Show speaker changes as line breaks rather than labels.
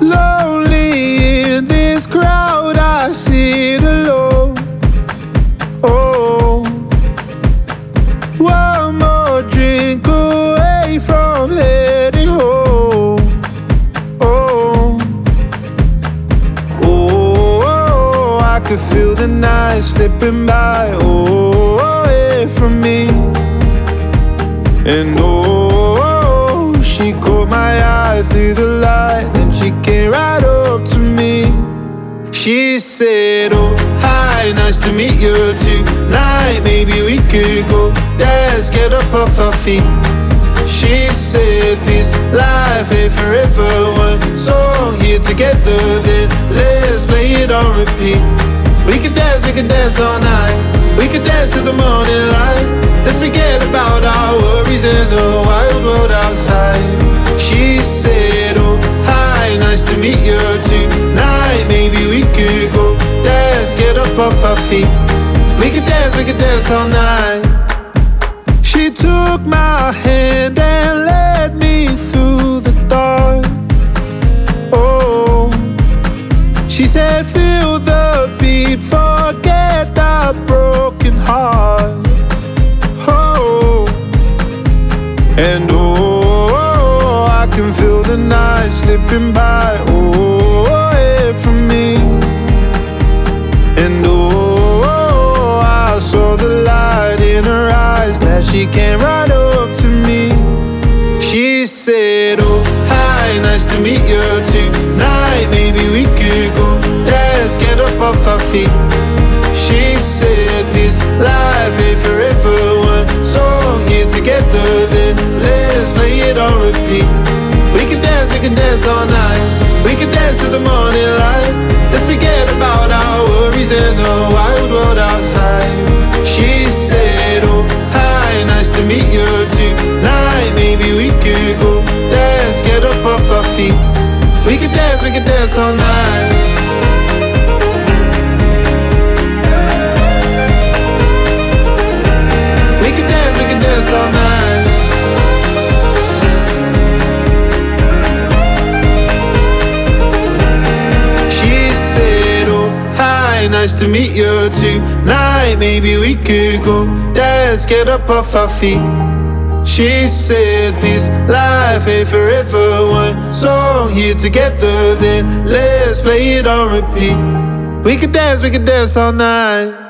Lonely in this crowd, I sit alone. Oh, one more drink away from heading home. Oh, oh, I could feel the night slipping by. Oh, away from me. And oh, she caught my eye through the light, she came right up to me. She said, Oh, hi, nice to meet you too. tonight. Maybe we could go dance, get up off our feet. She said, This life ain't forever. One song here together, then let's play it on repeat. We could dance, we could dance all night. We could dance till the morning light. Up off our feet. We could dance, we could dance all night. She took my hand and led me through the dark. Oh, she said, Feel the beat, forget the broken heart. Oh, and oh, I can feel the night slipping by. Oh, she came right up to me. She said, Oh, hi, nice to meet you tonight. Maybe we could go dance, get up off our feet. She said, This life ain't forever. One song here together, then let's play it on repeat. We can dance, we can dance all night. We can dance till the morning light. Dance, all night. We could dance, we could dance all night. She said, Oh, hi, nice to meet you tonight. Maybe we could go dance, get up off our feet. She said, This life ain't forever. One song here together, then let's play it on repeat. We could dance, we could dance all night.